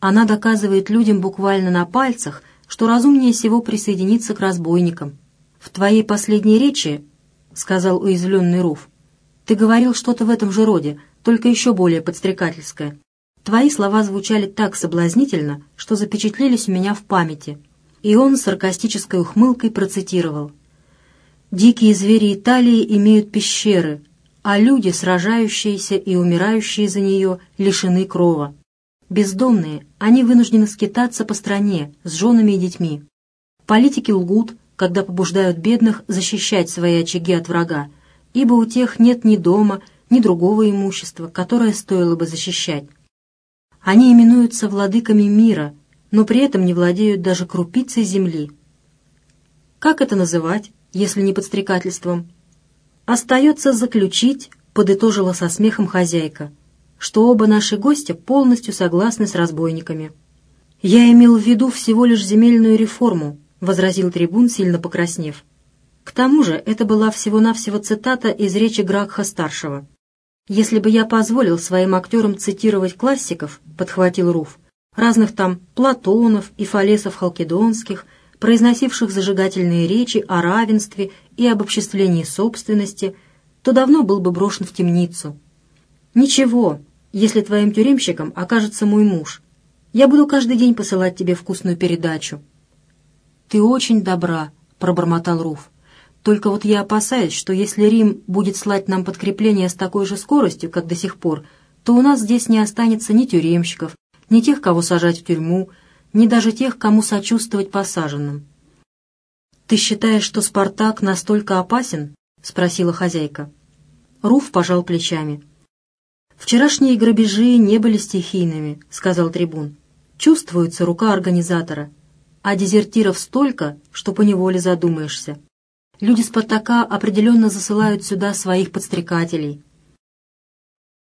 Она доказывает людям буквально на пальцах, что разумнее всего присоединиться к разбойникам. В твоей последней речи, — сказал уязвленный Руф, — ты говорил что-то в этом же роде, только еще более подстрекательское. Твои слова звучали так соблазнительно, что запечатлелись у меня в памяти. И он саркастической ухмылкой процитировал. «Дикие звери Италии имеют пещеры, а люди, сражающиеся и умирающие за нее, лишены крова. Бездомные, они вынуждены скитаться по стране с женами и детьми. Политики лгут, когда побуждают бедных защищать свои очаги от врага, ибо у тех нет ни дома, ни другого имущества, которое стоило бы защищать. Они именуются владыками мира, но при этом не владеют даже крупицей земли. Как это называть, если не подстрекательством? Остается заключить, подытожила со смехом хозяйка, что оба наши гостя полностью согласны с разбойниками. «Я имел в виду всего лишь земельную реформу», — возразил трибун, сильно покраснев. К тому же это была всего-навсего цитата из речи Гракха-старшего. «Если бы я позволил своим актерам цитировать классиков», — подхватил Руф, «разных там Платонов и Фалесов Халкидонских, произносивших зажигательные речи о равенстве и об обобществлении собственности, то давно был бы брошен в темницу. Ничего, если твоим тюремщиком окажется мой муж. Я буду каждый день посылать тебе вкусную передачу». «Ты очень добра», — пробормотал Руф. Только вот я опасаюсь, что если Рим будет слать нам подкрепление с такой же скоростью, как до сих пор, то у нас здесь не останется ни тюремщиков, ни тех, кого сажать в тюрьму, ни даже тех, кому сочувствовать посаженным. «Ты считаешь, что Спартак настолько опасен?» — спросила хозяйка. Руф пожал плечами. «Вчерашние грабежи не были стихийными», — сказал трибун. «Чувствуется рука организатора, а дезертиров столько, что поневоле задумаешься». Люди Спартака определенно засылают сюда своих подстрекателей.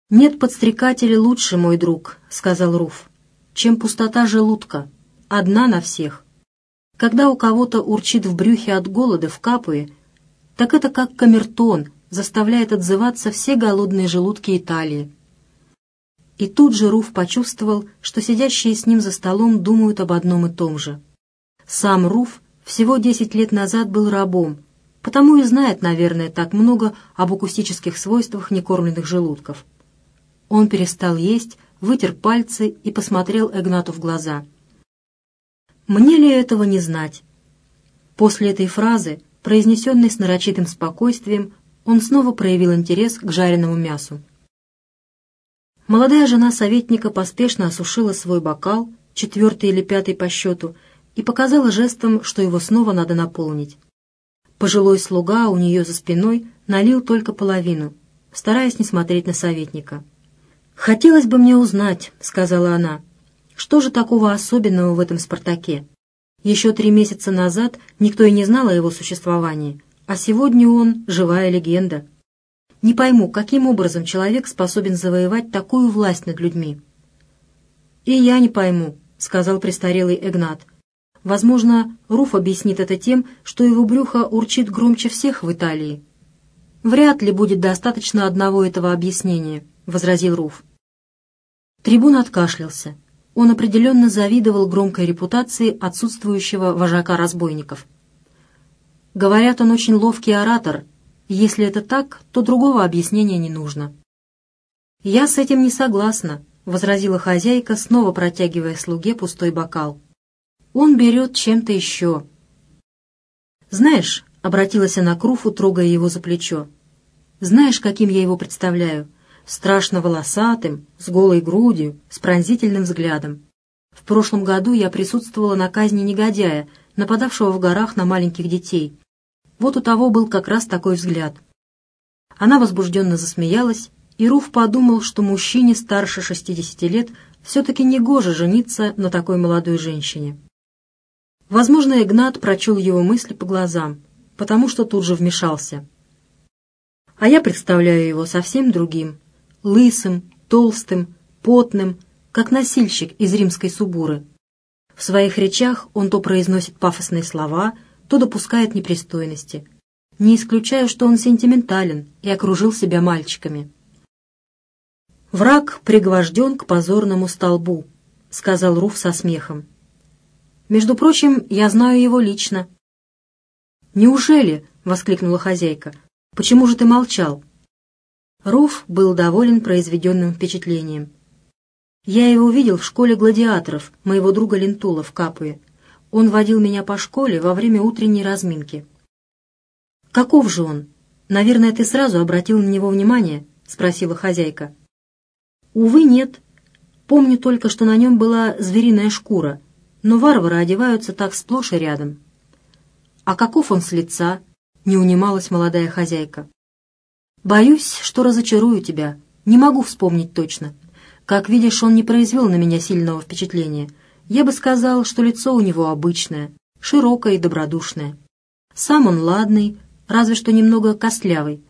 «Нет подстрекателей лучше, мой друг», — сказал Руф, — «чем пустота желудка, одна на всех. Когда у кого-то урчит в брюхе от голода в Капуе, так это как камертон заставляет отзываться все голодные желудки Италии». И тут же Руф почувствовал, что сидящие с ним за столом думают об одном и том же. Сам Руф всего десять лет назад был рабом, потому и знает, наверное, так много об акустических свойствах некормленных желудков. Он перестал есть, вытер пальцы и посмотрел Эгнату в глаза. «Мне ли этого не знать?» После этой фразы, произнесенной с нарочитым спокойствием, он снова проявил интерес к жареному мясу. Молодая жена советника поспешно осушила свой бокал, четвертый или пятый по счету, и показала жестом, что его снова надо наполнить. Пожилой слуга у нее за спиной налил только половину, стараясь не смотреть на советника. «Хотелось бы мне узнать», — сказала она, — «что же такого особенного в этом «Спартаке»? Еще три месяца назад никто и не знал о его существовании, а сегодня он — живая легенда. Не пойму, каким образом человек способен завоевать такую власть над людьми». «И я не пойму», — сказал престарелый Эгнат. Возможно, Руф объяснит это тем, что его брюхо урчит громче всех в Италии. «Вряд ли будет достаточно одного этого объяснения», — возразил Руф. Трибун откашлялся. Он определенно завидовал громкой репутации отсутствующего вожака разбойников. Говорят, он очень ловкий оратор. Если это так, то другого объяснения не нужно. «Я с этим не согласна», — возразила хозяйка, снова протягивая слуге пустой бокал он берет чем-то еще. «Знаешь», — обратилась она к Руфу, трогая его за плечо, «знаешь, каким я его представляю? Страшно волосатым, с голой грудью, с пронзительным взглядом. В прошлом году я присутствовала на казни негодяя, нападавшего в горах на маленьких детей. Вот у того был как раз такой взгляд». Она возбужденно засмеялась, и Руф подумал, что мужчине старше 60 лет все-таки негоже жениться на такой молодой женщине. Возможно, Игнат прочел его мысли по глазам, потому что тут же вмешался. А я представляю его совсем другим, лысым, толстым, потным, как носильщик из римской субуры. В своих речах он то произносит пафосные слова, то допускает непристойности. Не исключаю, что он сентиментален и окружил себя мальчиками. «Враг пригвожден к позорному столбу», — сказал Руф со смехом. «Между прочим, я знаю его лично». «Неужели?» — воскликнула хозяйка. «Почему же ты молчал?» Руф был доволен произведенным впечатлением. «Я его видел в школе гладиаторов, моего друга Лентула в Капуе. Он водил меня по школе во время утренней разминки». «Каков же он? Наверное, ты сразу обратил на него внимание?» — спросила хозяйка. «Увы, нет. Помню только, что на нем была звериная шкура, но варвары одеваются так сплошь и рядом». «А каков он с лица?» — не унималась молодая хозяйка. «Боюсь, что разочарую тебя. Не могу вспомнить точно. Как видишь, он не произвел на меня сильного впечатления. Я бы сказал, что лицо у него обычное, широкое и добродушное. Сам он ладный, разве что немного костлявый.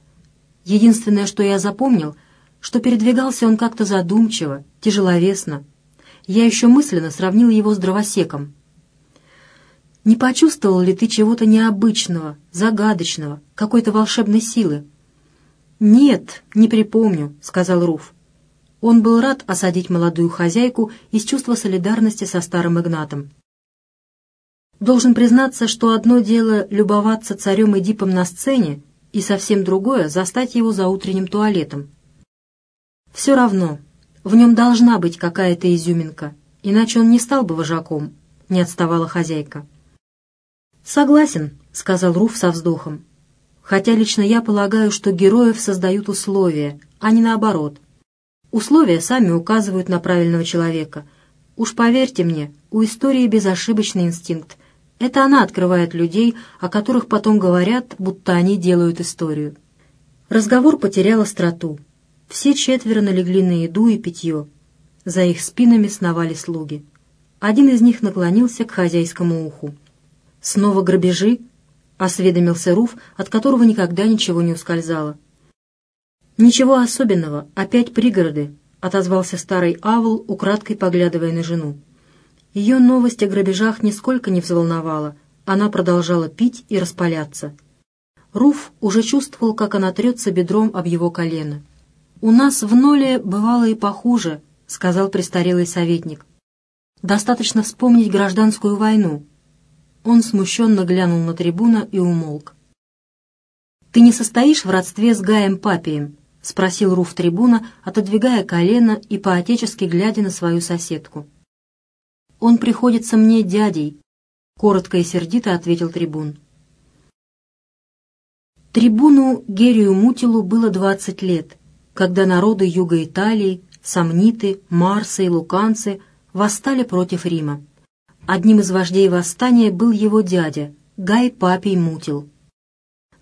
Единственное, что я запомнил, что передвигался он как-то задумчиво, тяжеловесно. Я еще мысленно сравнил его с дровосеком. Не почувствовал ли ты чего-то необычного, загадочного, какой-то волшебной силы? «Нет, не припомню», — сказал Руф. Он был рад осадить молодую хозяйку из чувства солидарности со старым Игнатом. Должен признаться, что одно дело любоваться царем Эдипом на сцене, и совсем другое — застать его за утренним туалетом. Все равно, в нем должна быть какая-то изюминка, иначе он не стал бы вожаком, — не отставала хозяйка. «Согласен», — сказал Руф со вздохом. Хотя лично я полагаю, что героев создают условия, а не наоборот. Условия сами указывают на правильного человека. Уж поверьте мне, у истории безошибочный инстинкт. Это она открывает людей, о которых потом говорят, будто они делают историю. Разговор потерял остроту. Все четверо налегли на еду и питье. За их спинами сновали слуги. Один из них наклонился к хозяйскому уху. «Снова грабежи?» осведомился Руф, от которого никогда ничего не ускользало. «Ничего особенного, опять пригороды», — отозвался старый Авл, украдкой поглядывая на жену. Ее новость о грабежах нисколько не взволновала, она продолжала пить и распаляться. Руф уже чувствовал, как она трется бедром об его колено. «У нас в Ноле бывало и похуже», — сказал престарелый советник. «Достаточно вспомнить гражданскую войну, он смущенно глянул на трибуна и умолк. «Ты не состоишь в родстве с Гаем Папием?» — спросил Руф трибуна, отодвигая колено и поотечески глядя на свою соседку. «Он приходится мне дядей», — коротко и сердито ответил трибун. Трибуну Герию Мутилу было двадцать лет, когда народы юга Италии, сомниты, марсы и луканцы восстали против Рима. Одним из вождей восстания был его дядя, Гай Папий Мутил.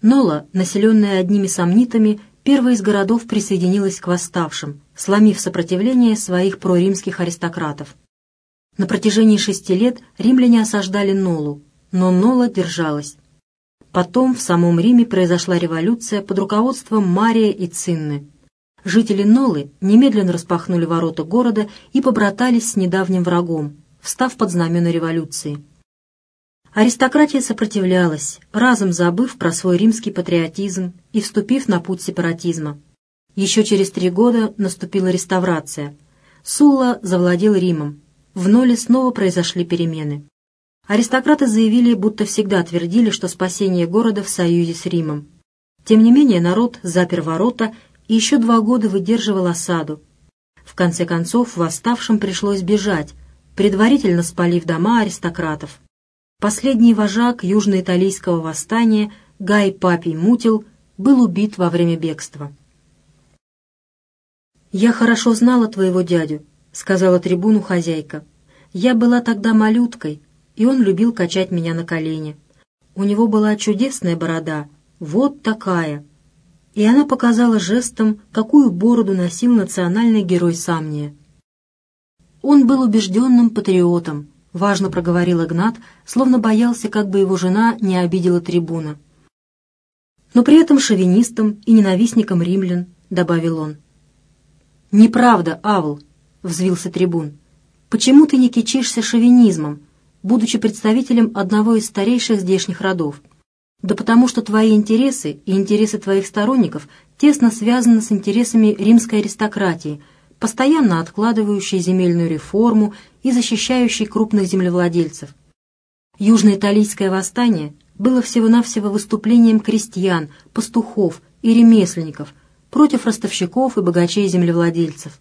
Нола, населенная одними сомнитами, первой из городов присоединилась к восставшим, сломив сопротивление своих проримских аристократов. На протяжении шести лет римляне осаждали Нолу, но Нола держалась. Потом в самом Риме произошла революция под руководством Мария и Цинны. Жители Нолы немедленно распахнули ворота города и побратались с недавним врагом, встав под знамена революции. Аристократия сопротивлялась, разом забыв про свой римский патриотизм и вступив на путь сепаратизма. Еще через три года наступила реставрация. Сулла завладел Римом. В Ноле снова произошли перемены. Аристократы заявили, будто всегда твердили, что спасение города в союзе с Римом. Тем не менее народ запер ворота и еще два года выдерживал осаду. В конце концов восставшим пришлось бежать, предварительно спалив дома аристократов. Последний вожак южноиталийского восстания Гай Папий Мутил был убит во время бегства. «Я хорошо знала твоего дядю», — сказала трибуну хозяйка. «Я была тогда малюткой, и он любил качать меня на колени. У него была чудесная борода, вот такая». И она показала жестом, какую бороду носил национальный герой Самния. Он был убежденным патриотом, важно проговорил Игнат, словно боялся, как бы его жена не обидела трибуна. Но при этом шовинистом и ненавистником римлян, добавил он. «Неправда, Авл», — взвился трибун. «Почему ты не кичишься шовинизмом, будучи представителем одного из старейших здешних родов? Да потому что твои интересы и интересы твоих сторонников тесно связаны с интересами римской аристократии — постоянно откладывающий земельную реформу и защищающий крупных землевладельцев. Южноиталийское восстание было всего-навсего выступлением крестьян, пастухов и ремесленников против ростовщиков и богачей-землевладельцев.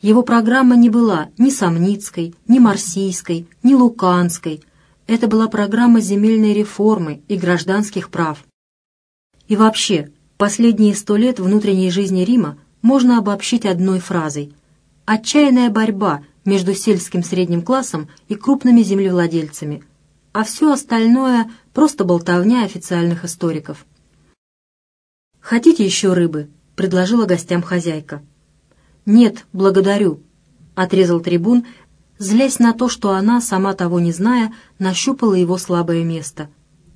Его программа не была ни Самницкой, ни Марсийской, ни Луканской. Это была программа земельной реформы и гражданских прав. И вообще, последние сто лет внутренней жизни Рима можно обобщить одной фразой. Отчаянная борьба между сельским средним классом и крупными землевладельцами, а все остальное – просто болтовня официальных историков. «Хотите еще рыбы?» — предложила гостям хозяйка. «Нет, благодарю», — отрезал трибун, злясь на то, что она, сама того не зная, нащупала его слабое место.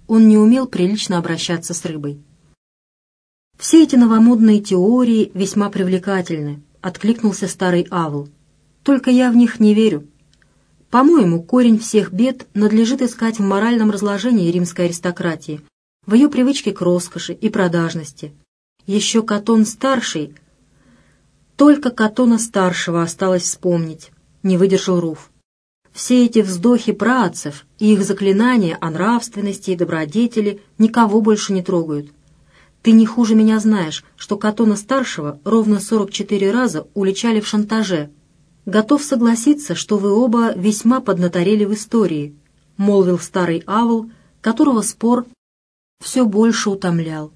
Он не умел прилично обращаться с рыбой. «Все эти новомодные теории весьма привлекательны», — откликнулся старый Авл. «Только я в них не верю. По-моему, корень всех бед надлежит искать в моральном разложении римской аристократии, в ее привычке к роскоши и продажности. Еще Катон-старший, только Катона-старшего осталось вспомнить, не выдержал Руф. Все эти вздохи праотцев и их заклинания о нравственности и добродетели никого больше не трогают. Ты не хуже меня знаешь, что Катона-старшего ровно 44 раза уличали в шантаже. Готов согласиться, что вы оба весьма поднаторели в истории, молвил старый Авл, которого спор все больше утомлял.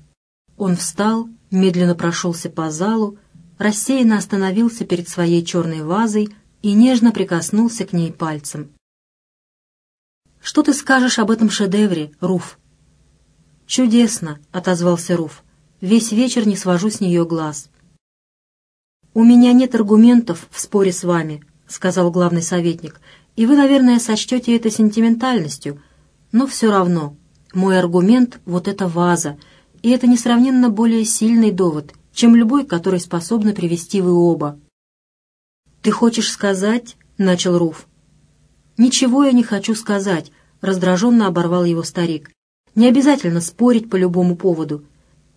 Он встал, медленно прошелся по залу, рассеянно остановился перед своей черной вазой и нежно прикоснулся к ней пальцем. «Что ты скажешь об этом шедевре, Руф?» «Чудесно», — отозвался Руф. «Весь вечер не свожу с нее глаз». «У меня нет аргументов в споре с вами», — сказал главный советник, «и вы, наверное, сочтете это сентиментальностью, но все равно. Мой аргумент — вот эта ваза, и это несравненно более сильный довод, чем любой, который способны привести вы оба». «Ты хочешь сказать?» — начал Руф. «Ничего я не хочу сказать», — раздраженно оборвал его старик. Не обязательно спорить по любому поводу.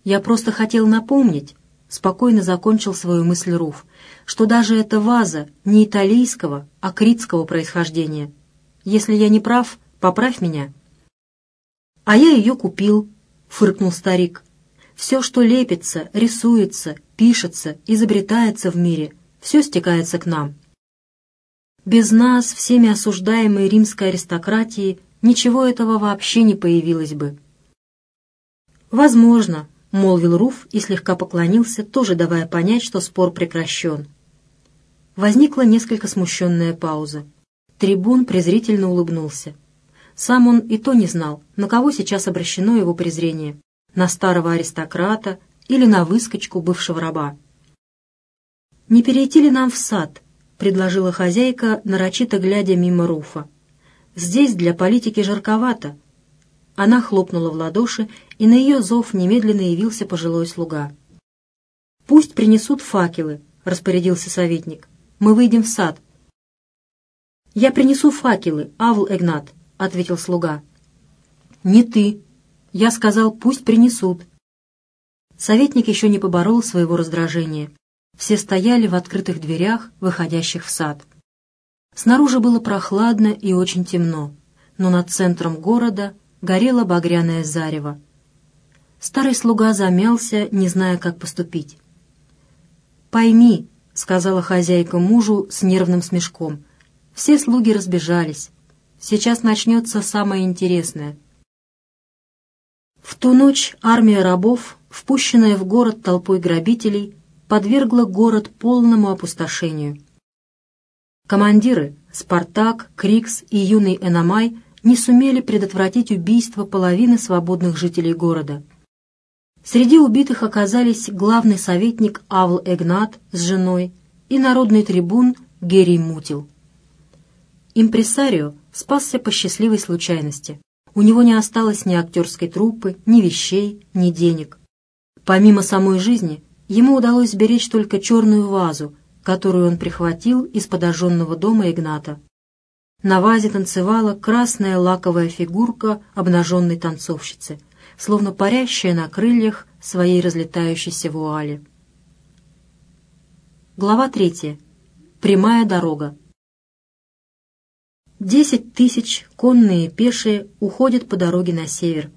Я просто хотел напомнить, — спокойно закончил свою мысль Руф, что даже эта ваза не италийского, а критского происхождения. Если я не прав, поправь меня. — А я ее купил, — фыркнул старик. Все, что лепится, рисуется, пишется, изобретается в мире, все стекается к нам. Без нас, всеми осуждаемой римской аристократии, ничего этого вообще не появилось бы. «Возможно», — молвил Руф и слегка поклонился, тоже давая понять, что спор прекращен. Возникла несколько смущенная пауза. Трибун презрительно улыбнулся. Сам он и то не знал, на кого сейчас обращено его презрение — на старого аристократа или на выскочку бывшего раба. «Не перейти ли нам в сад?» — предложила хозяйка, нарочито глядя мимо Руфа. Здесь для политики жарковато». Она хлопнула в ладоши, и на ее зов немедленно явился пожилой слуга. «Пусть принесут факелы», — распорядился советник. «Мы выйдем в сад». «Я принесу факелы, Авл Эгнат», — ответил слуга. «Не ты. Я сказал, пусть принесут». Советник еще не поборол своего раздражения. Все стояли в открытых дверях, выходящих в сад. Снаружи было прохладно и очень темно, но над центром города горело багряное зарево. Старый слуга замялся, не зная, как поступить. «Пойми», — сказала хозяйка мужу с нервным смешком, — «все слуги разбежались. Сейчас начнется самое интересное». В ту ночь армия рабов, впущенная в город толпой грабителей, подвергла город полному опустошению. Командиры Спартак, Крикс и юный Эномай не сумели предотвратить убийство половины свободных жителей города. Среди убитых оказались главный советник Авл Эгнат с женой и народный трибун Герий Мутил. Импресарио спасся по счастливой случайности. У него не осталось ни актерской труппы, ни вещей, ни денег. Помимо самой жизни, ему удалось сберечь только черную вазу, которую он прихватил из подожженного дома Игната. На вазе танцевала красная лаковая фигурка обнаженной танцовщицы, словно парящая на крыльях своей разлетающейся вуали. Глава третья. прямая дорога. Десять тысяч, конные и пешие, уходят по дороге на север.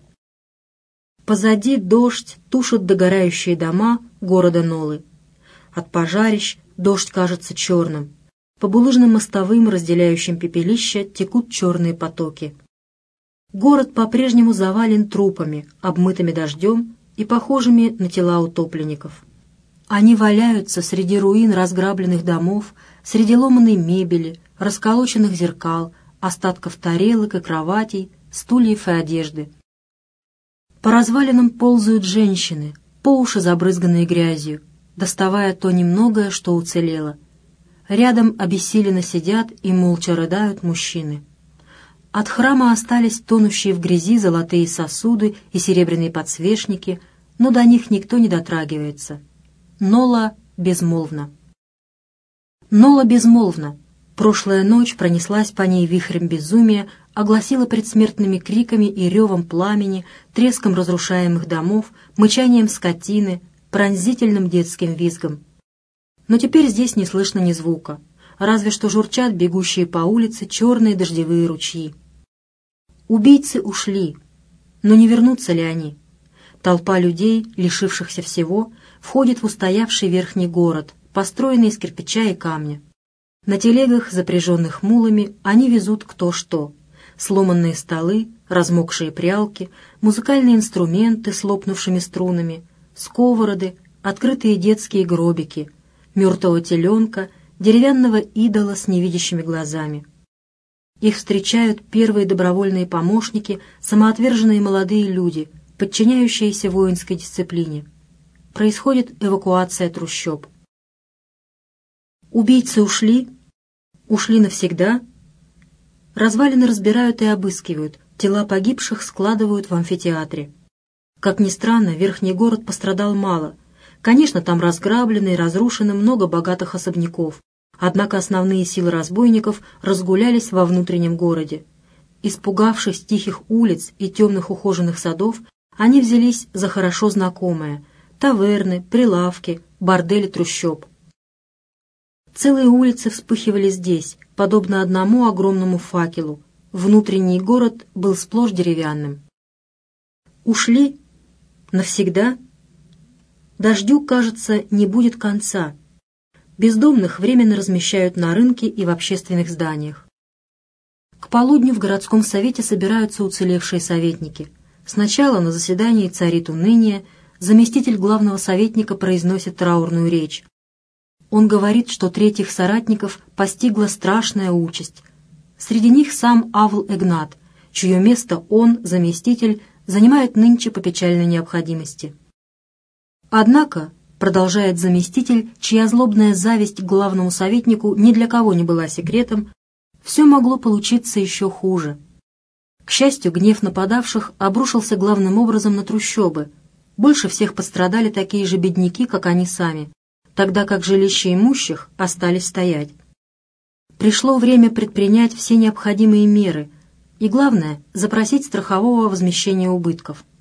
Позади дождь тушит догорающие дома города Нолы. От пожарищ дождь кажется черным. По булыжным мостовым, разделяющим пепелища, текут черные потоки. Город по-прежнему завален трупами, обмытыми дождем и похожими на тела утопленников. Они валяются среди руин разграбленных домов, среди ломаной мебели, расколоченных зеркал, остатков тарелок и кроватей, стульев и одежды. По развалинам ползают женщины, по уши забрызганные грязью, доставая то немногое, что уцелело. Рядом обессиленно сидят и молча рыдают мужчины. От храма остались тонущие в грязи золотые сосуды и серебряные подсвечники, но до них никто не дотрагивается. Нола безмолвна. Нола безмолвна. Прошлая ночь пронеслась по ней вихрем безумия, огласила предсмертными криками и ревом пламени, треском разрушаемых домов, мычанием скотины, пронзительным детским визгом. Но теперь здесь не слышно ни звука, разве что журчат бегущие по улице черные дождевые ручьи. Убийцы ушли, но не вернутся ли они? Толпа людей, лишившихся всего, входит в устоявший верхний город, построенный из кирпича и камня. На телегах, запряженных мулами, они везут кто что — сломанные столы, размокшие прялки, музыкальные инструменты с лопнувшими струнами, сковороды, открытые детские гробики, мертвого теленка, деревянного идола с невидящими глазами. Их встречают первые добровольные помощники, самоотверженные молодые люди, подчиняющиеся воинской дисциплине. Происходит эвакуация трущоб. Убийцы ушли, ушли навсегда — Развалины разбирают и обыскивают, тела погибших складывают в амфитеатре. Как ни странно, верхний город пострадал мало. Конечно, там разграблено и разрушено много богатых особняков, однако основные силы разбойников разгулялись во внутреннем городе. Испугавшись тихих улиц и темных ухоженных садов, они взялись за хорошо знакомое — таверны, прилавки, бордели трущоб. Целые улицы вспыхивали здесь, подобно одному огромному факелу. Внутренний город был сплошь деревянным. Ушли? Навсегда? Дождю, кажется, не будет конца. Бездомных временно размещают на рынке и в общественных зданиях. К полудню в городском совете собираются уцелевшие советники. Сначала на заседании царит уныние, заместитель главного советника произносит траурную речь. Он говорит, что третьих соратников постигла страшная участь. Среди них сам Авл Эгнат, чье место он, заместитель, занимает нынче по печальной необходимости. Однако, продолжает заместитель, чья злобная зависть к главному советнику ни для кого не была секретом, все могло получиться еще хуже. К счастью, гнев нападавших обрушился главным образом на трущобы. Больше всех пострадали такие же бедняки, как они сами тогда как жилища имущих остались стоять. Пришло время предпринять все необходимые меры и, главное, запросить страхового возмещения убытков –